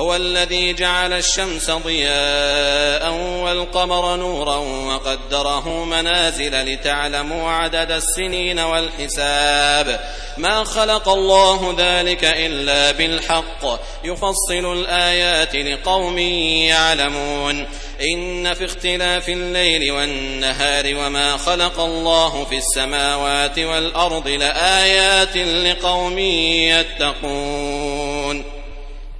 هو الذي جعل الشمس ضياء والقمر نورا وقدره منازل لتعلموا عدد السنين والحساب. ما خلق الله ذلك إلا بالحق. يفصل الآيات لقوم يعلمون. إن في اختلاف الليل والنهار وما خلق الله في السماوات والأرض لآيات لقوم يتقون.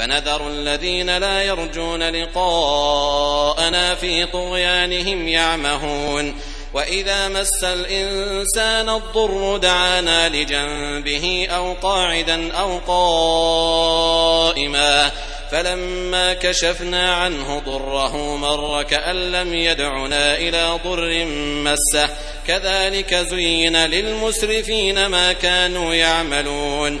فنذر الذين لا يرجون لقاءنا في طغيانهم يعمهون. وإذا مس الإنسان الضر دعانا لجنبه أو قاعدا أو قائما. فلما كشفنا عنه ضره مر كأن لم يدعنا إلى ضر مسه. كذلك زين للمسرفين ما كانوا يعملون.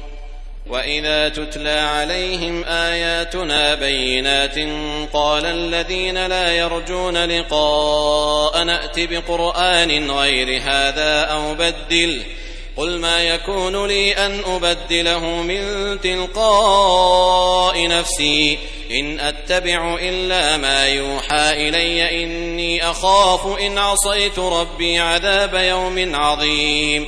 وإذا تتلى عليهم آياتنا بينات قال الذين لا يرجون لقاء نأت بقرآن غير هذا أو بدل قل ما يكون لي أن أبدله من تلقاء نفسي إن أتبع إلا ما يوحى إلي إني أخاف إن عصيت ربي عذاب يوم عظيم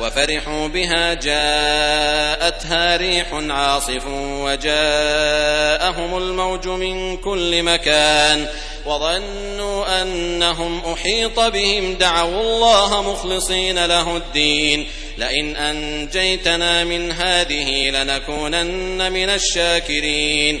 وفرحوا بها جاءتها ريح عاصف وجاءهم الموج من كل مكان وظنوا أنهم أحيط بهم دعوا الله مخلصين له الدين لئن أنجيتنا من هذه لنكونن من الشاكرين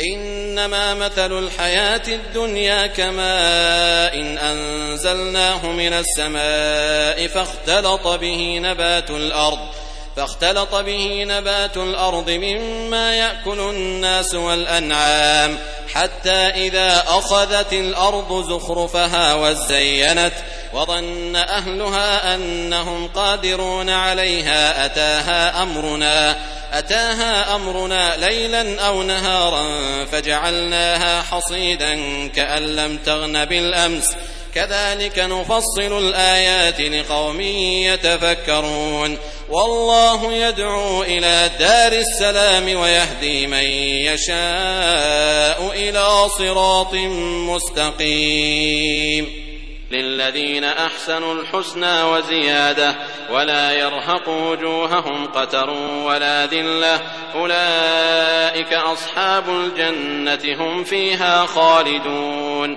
إنما مثل الحياة الدنيا كماء إن أنزلناه من السماء فاختلط به نبات الأرض فاختلط به نبات الأرض مما يأكل الناس والأنعام حتى إذا أخذت الأرض زخرفها وزينت وظن أهلها أنهم قادرون عليها أتاها أمرنا أتاها أمرنا ليلا أو نهارا فجعلناها حصيدا كأن لم تغن بالأمس كذلك نفصل الآيات لقوم يتفكرون. والله يدعو إلى دار السلام ويهدي من يشاء إلى صراط مستقيم. للذين أحسنوا الحسنى وزيادة ولا يرهق وجوههم قتر ولا ذلة. أولئك أصحاب الجنة هم فيها خالدون.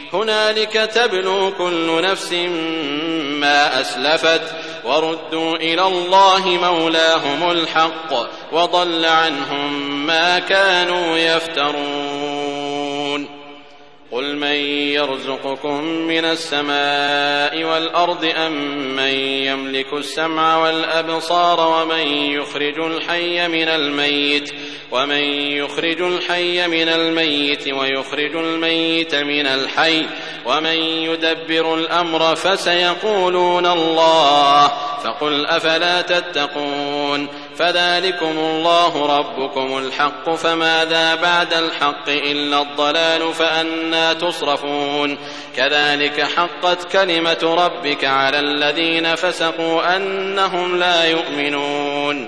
هنالك تبلو كل نفس ما أسلفت وردوا إلى الله مولاهم الحق وضل عنهم ما كانوا يفترون. قل من يرزقكم من السماء والأرض أم من يملك السمع والأبصار ومن يخرج الحي من الميت ومن يخرج الحي من الميت ويخرج الميت من الحي ومن يدبر الأمر فسيقولون الله فقل أفلا تتقون فذلكم الله ربكم الحق فماذا بعد الحق إلا الضلال فأنا تصرفون كذلك حقت كلمة ربك على الذين فسقوا أنهم لا يؤمنون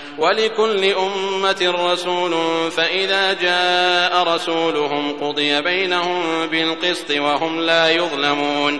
ولكل أمة رسول فإذا جاء رسولهم قضي بينهم بالقسط وهم لا يظلمون.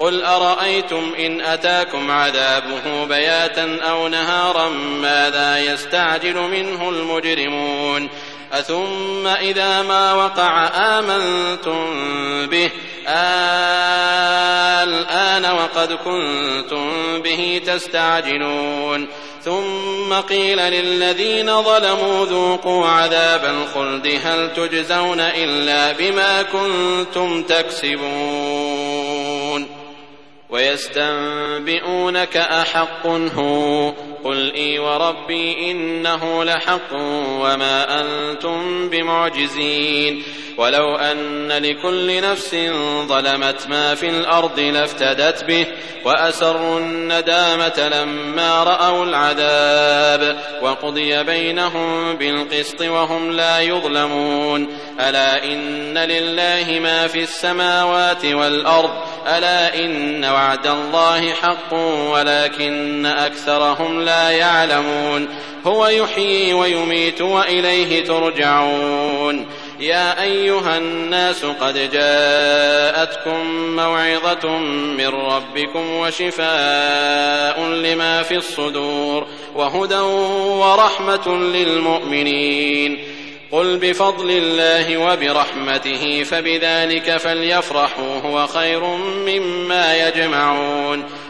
قل أرأيتم إن أتاكم عذابه بياتا أو نهارا ماذا يستعجل منه المجرمون أثم إذا ما وقع آمنتم به الآن وقد كنتم به تستعجلون ثم قيل للذين ظلموا ذوقوا عذاب الخلد هل تجزون إلا بما كنتم تكسبون ويستنبئونك أحق هو قل إي وربي إنه لحق وما أنتم بمعجزين. ولو أن لكل نفس ظلمت ما في الأرض لافتدت به وأسروا الندامة لما رأوا العذاب وقضي بينهم بالقسط وهم لا يظلمون. ألا إن لله ما في السماوات والأرض؟ ألا إن وعد الله حق ولكن أكثرهم لا يعلمون. هو يحيي ويميت وإليه ترجعون. يا أيها الناس قد جاءتكم موعظة من ربكم وشفاء لما في الصدور وهدى ورحمة للمؤمنين. قل بفضل الله وبرحمته فبذلك فليفرحوا هو خير مما يجمعون.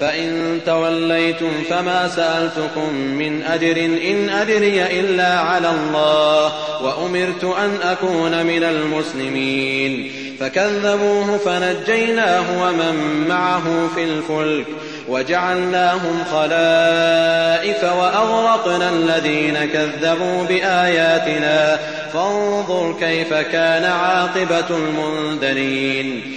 فإن توليتم فما سألتكم من أجر إن أجري إلا على الله وأمرت أن أكون من المسلمين. فكذبوه فنجيناه ومن معه في الفلك وجعلناهم خلائف وأغرقنا الذين كذبوا بآياتنا. فانظر كيف كان عاقبة المنذرين.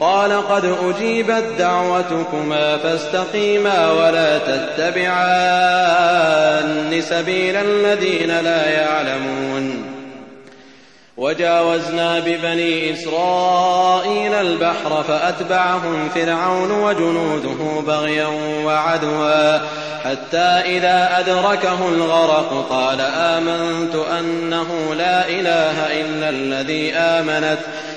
قال قد أجيبت دعوتكما فاستقيما ولا تتبعان سبيل الذين لا يعلمون. وجاوزنا ببني إسرائيل البحر فأتبعهم فرعون وجنوده بغيا وعدوا. حتى إذا أدركه الغرق قال آمنت أنه لا إله إلا الذي آمنت.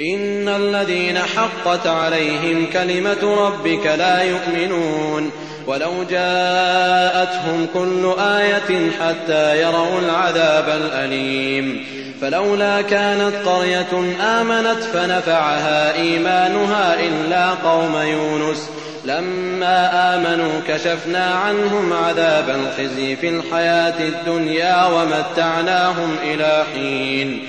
إن الذين حقت عليهم كلمة ربك لا يؤمنون ولو جاءتهم كل آية حتى يروا العذاب الأليم فلولا كانت قرية آمنت فنفعها إيمانها إلا قوم يونس لما آمنوا كشفنا عنهم عذاب الخزي في الحياة الدنيا ومتعناهم إلى حين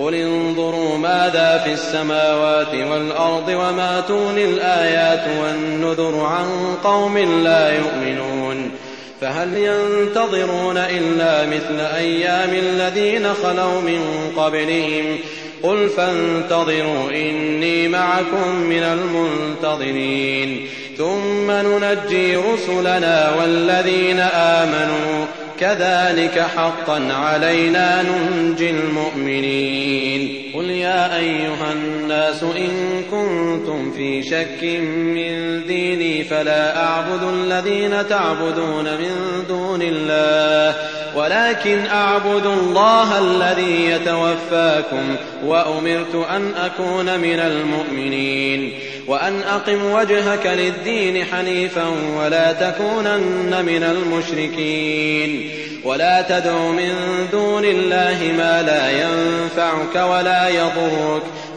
قل انظروا ماذا في السماوات والأرض وما تغني الآيات والنذر عن قوم لا يؤمنون فهل ينتظرون إلا مثل أيام الذين خلوا من قبلهم قل فانتظروا إني معكم من المنتظرين ثم ننجي رسلنا والذين آمنوا كذلك حقا علينا ننجي المؤمنين. قل يا أيها الناس إن كنتم في شك من ديني فلا أعبد الذين تعبدون من دون الله. ولكن أعبد الله الذي يتوفاكم وأمرت أن أكون من المؤمنين وأن أقم وجهك للدين حنيفا ولا تكونن من المشركين ولا تدع من دون الله ما لا ينفعك ولا يضرك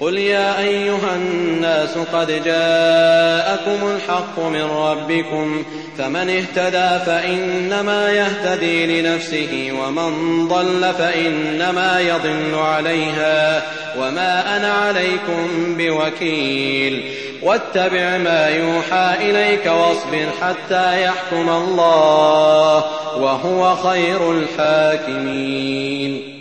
قل يا أيها الناس قد جاءكم الحق من ربكم فمن اهتدى فإنما يهتدي لنفسه ومن ضل فإنما يضل عليها وما أنا عليكم بوكيل واتبع ما يوحى إليك واصبر حتى يحكم الله وهو خير الحاكمين